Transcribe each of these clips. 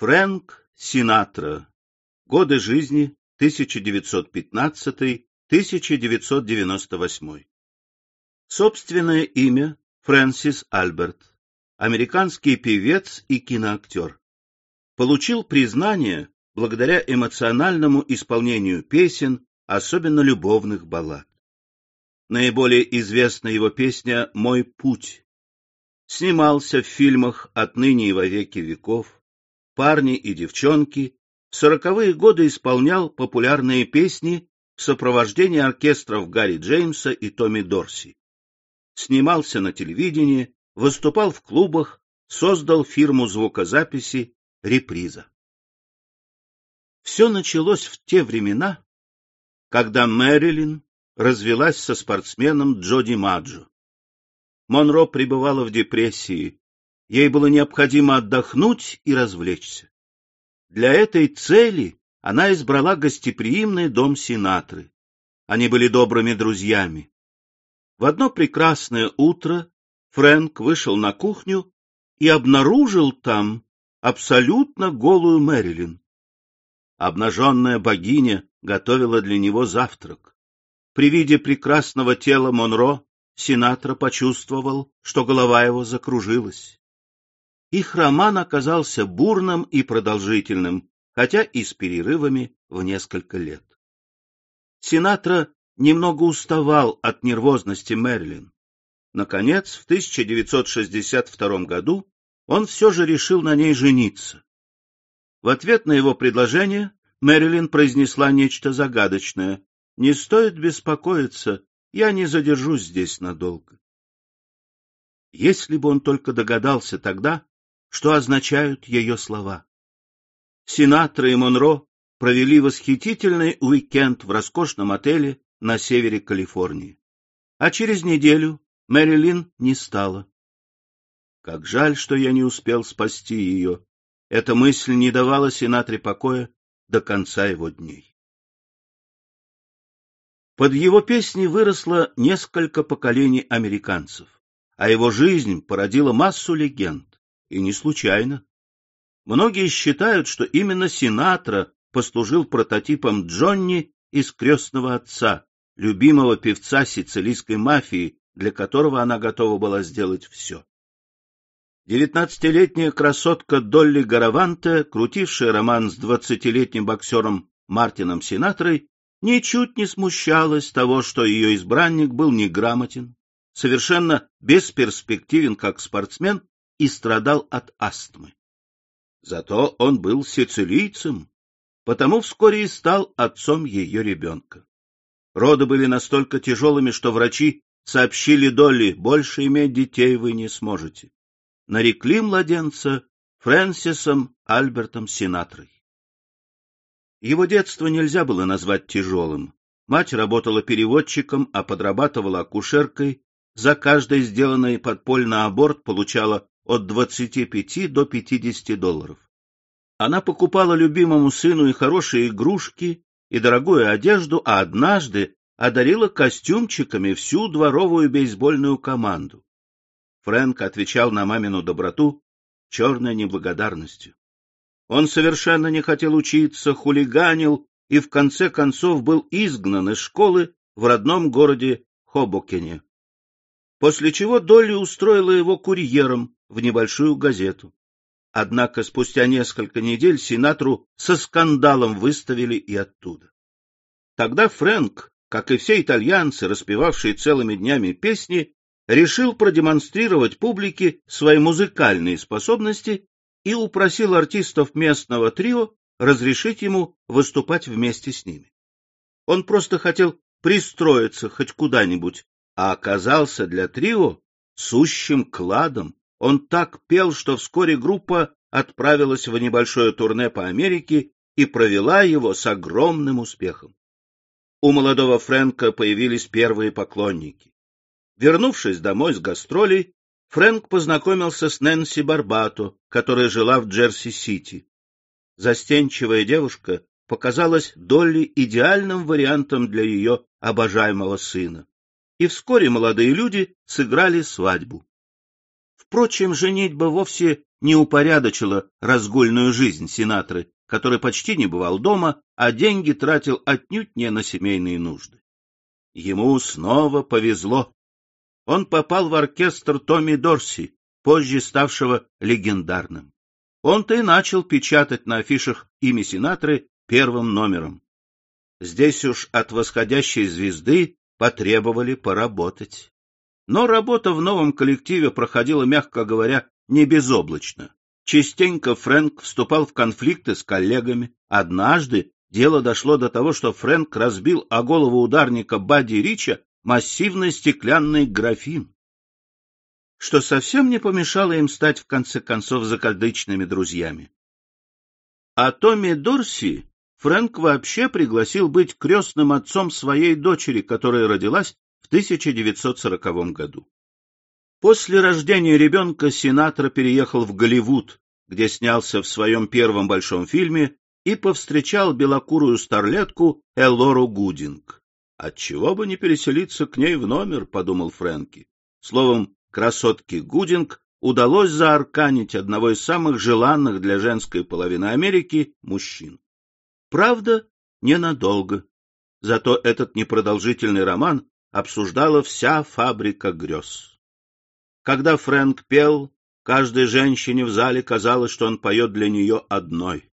Фрэнк Синатра. Годы жизни 1915-1998. Собственное имя Фрэнсис Альберт. Американский певец и киноактер. Получил признание благодаря эмоциональному исполнению песен, особенно любовных баллад. Наиболее известна его песня «Мой путь». Снимался в фильмах «Отныне и во веки веков», парни и девчонки, в сороковые годы исполнял популярные песни в сопровождении оркестров Гарри Джеймса и Томми Дорси. Снимался на телевидении, выступал в клубах, создал фирму звукозаписи «Реприза». Все началось в те времена, когда Мэрилин развелась со спортсменом Джоди Маджо. Монро пребывала в депрессии, Ей было необходимо отдохнуть и развлечься. Для этой цели она избрала гостеприимный дом Синатры. Они были добрыми друзьями. В одно прекрасное утро Фрэнк вышел на кухню и обнаружил там абсолютно голую Мэрилин. Обнаженная богиня готовила для него завтрак. При виде прекрасного тела Монро Синатра почувствовал, что голова его закружилась. Их роман оказался бурным и продолжительным, хотя и с перерывами в несколько лет. Синатра немного уставал от нервозности Мерлин. Наконец, в 1962 году он все же решил на ней жениться. В ответ на его предложение Мэрилин произнесла нечто загадочное. «Не стоит беспокоиться, я не задержусь здесь надолго». Если бы он только догадался тогда, что означают ее слова. Синатра и Монро провели восхитительный уикенд в роскошном отеле на севере Калифорнии. А через неделю Мэрилин не стала. Как жаль, что я не успел спасти ее. Эта мысль не давала Синатре покоя до конца его дней. Под его песней выросло несколько поколений американцев, а его жизнь породила массу легенд. И не случайно. Многие считают, что именно Синатра послужил прототипом Джонни из «Крестного отца», любимого певца сицилийской мафии, для которого она готова была сделать все. Девятнадцатилетняя красотка Долли Гараванте, крутившая роман с двадцатилетним боксером Мартином Синатрой, ничуть не смущалась того, что ее избранник был неграмотен, совершенно бесперспективен как спортсмен и страдал от астмы. Зато он был сицилийцем, потому вскоре и стал отцом ее ребенка. Роды были настолько тяжелыми, что врачи сообщили Долли, больше иметь детей вы не сможете. Нарекли младенца Фрэнсисом Альбертом Синатрой. Его детство нельзя было назвать тяжелым. Мать работала переводчиком, а подрабатывала акушеркой. За каждый сделанный подпольно аборт получала от 25 до 50 долларов. Она покупала любимому сыну и хорошие игрушки, и дорогую одежду, а однажды одарила костюмчиками всю дворовую бейсбольную команду. Фрэнк отвечал на мамину доброту черной неблагодарностью. Он совершенно не хотел учиться, хулиганил и в конце концов был изгнан из школы в родном городе Хобокене. После чего Долли устроила его курьером, в небольшую газету. Однако спустя несколько недель Синатру со скандалом выставили и оттуда. Тогда Фрэнк, как и все итальянцы, распевавшие целыми днями песни, решил продемонстрировать публике свои музыкальные способности и упросил артистов местного трио разрешить ему выступать вместе с ними. Он просто хотел пристроиться хоть куда-нибудь, а оказался для трио сущим кладом, он так пел, что вскоре группа отправилась в небольшое турне по Америке и провела его с огромным успехом. У молодого Фрэнка появились первые поклонники. Вернувшись домой с гастролей, Фрэнк познакомился с Нэнси Барбато, которая жила в Джерси-Сити. Застенчивая девушка показалась Долли идеальным вариантом для ее обожаемого сына. И вскоре молодые люди сыграли свадьбу. Впрочем, женитьба вовсе не упорядочила разгульную жизнь Синатры, который почти не бывал дома, а деньги тратил отнюдь не на семейные нужды. Ему снова повезло. Он попал в оркестр Томми Дорси, позже ставшего легендарным. Он-то и начал печатать на афишах имя Синатры первым номером. Здесь уж от восходящей звезды потребовали поработать. Но работа в новом коллективе проходила, мягко говоря, не безоблачно. Частенько Фрэнк вступал в конфликты с коллегами. Однажды дело дошло до того, что Фрэнк разбил о голову ударника Бадди Рича массивный стеклянный графин, что совсем не помешало им стать в конце концов закадычными друзьями. А Томми Дорси Фрэнк вообще пригласил быть крестным отцом своей дочери, которая родилась в 1940 году. После рождения ребенка Синатра переехал в Голливуд, где снялся в своем первом большом фильме и повстречал белокурую старлетку Элору Гудинг. «Отчего бы не переселиться к ней в номер?» — подумал Фрэнки. Словом, красотке Гудинг удалось заарканить одного из самых желанных для женской половины Америки мужчин. Правда, ненадолго. Зато этот непродолжительный роман обсуждала вся фабрика грез. Когда Фрэнк пел, каждой женщине в зале казалось, что он поет для нее одной.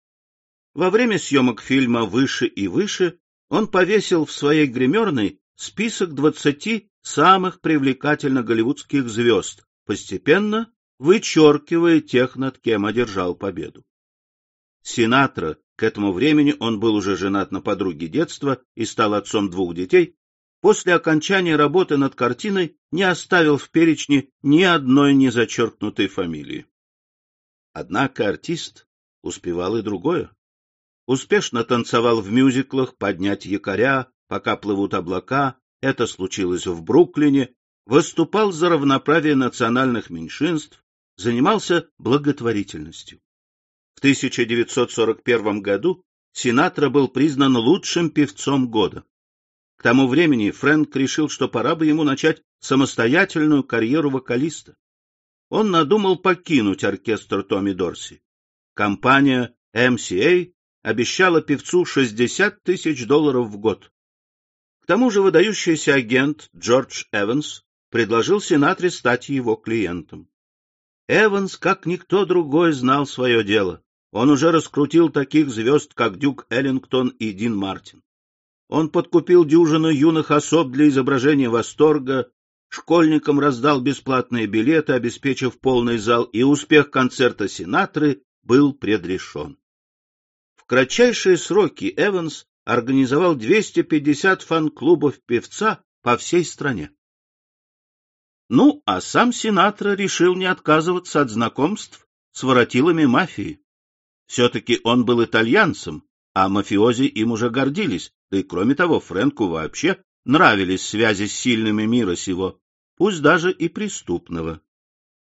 Во время съемок фильма «Выше и выше» он повесил в своей гримерной список двадцати самых привлекательных голливудских звезд, постепенно вычеркивая тех, над кем одержал победу. Синатра, к этому времени он был уже женат на подруге детства и стал отцом двух детей, после окончания работы над картиной не оставил в перечне ни одной незачеркнутой фамилии. Однако артист успевал и другое. Успешно танцевал в мюзиклах «Поднять якоря», «Пока плывут облака», это случилось в Бруклине, выступал за равноправие национальных меньшинств, занимался благотворительностью. В 1941 году Синатра был признан лучшим певцом года. К тому времени Фрэнк решил, что пора бы ему начать самостоятельную карьеру вокалиста. Он надумал покинуть оркестр Томми Дорси. Компания MCA обещала певцу 60 тысяч долларов в год. К тому же выдающийся агент Джордж Эванс предложил Синатре стать его клиентом. Эванс, как никто другой, знал свое дело. Он уже раскрутил таких звезд, как Дюк Эллингтон и Дин Мартин. Он подкупил дюжину юных особ для изображения восторга, школьникам раздал бесплатные билеты, обеспечив полный зал, и успех концерта Синатры был предрешен. В кратчайшие сроки Эванс организовал 250 фан-клубов певца по всей стране. Ну, а сам Синатра решил не отказываться от знакомств с воротилами мафии. Все-таки он был итальянцем, а мафиози им уже гордились, да и кроме того, Фрэнку вообще нравились связи с сильными мира сего, пусть даже и преступного.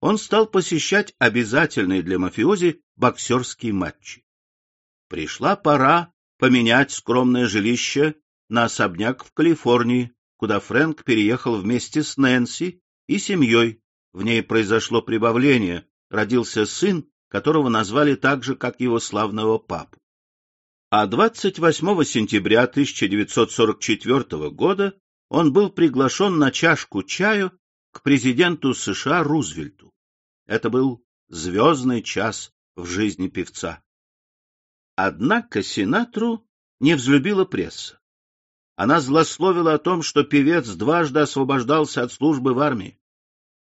Он стал посещать обязательные для мафиози боксерские матчи. Пришла пора поменять скромное жилище на особняк в Калифорнии, куда Фрэнк переехал вместе с Нэнси и семьей. В ней произошло прибавление, родился сын, которого назвали так же, как его славного папу а 28 сентября 1944 года он был приглашен на чашку чаю к президенту США Рузвельту. Это был звездный час в жизни певца. Однако Синатру не взлюбила пресса. Она злословила о том, что певец дважды освобождался от службы в армии.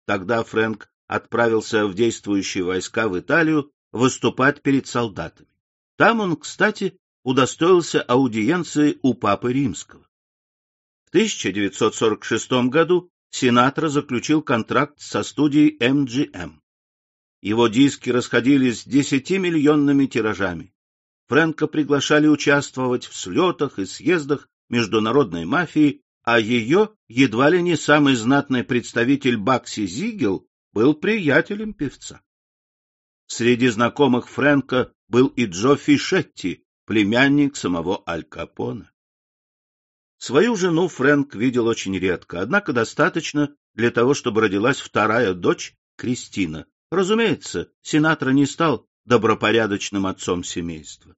Тогда Фрэнк отправился в действующие войска в Италию выступать перед солдатами. Там он, кстати, удостоился аудиенции у Папы Римского. В 1946 году Синатра заключил контракт со студией MGM. Его диски расходились десятимиллионными тиражами. Фрэнка приглашали участвовать в слетах и съездах международной мафии, а ее едва ли не самый знатный представитель Бакси Зигел был приятелем певца. Среди знакомых Фрэнка был и Джо Фишетти, племянник самого Аль Капоне. Свою жену Фрэнк видел очень редко, однако достаточно для того, чтобы родилась вторая дочь Кристина, Разумеется, Синатра не стал добропорядочным отцом семейства.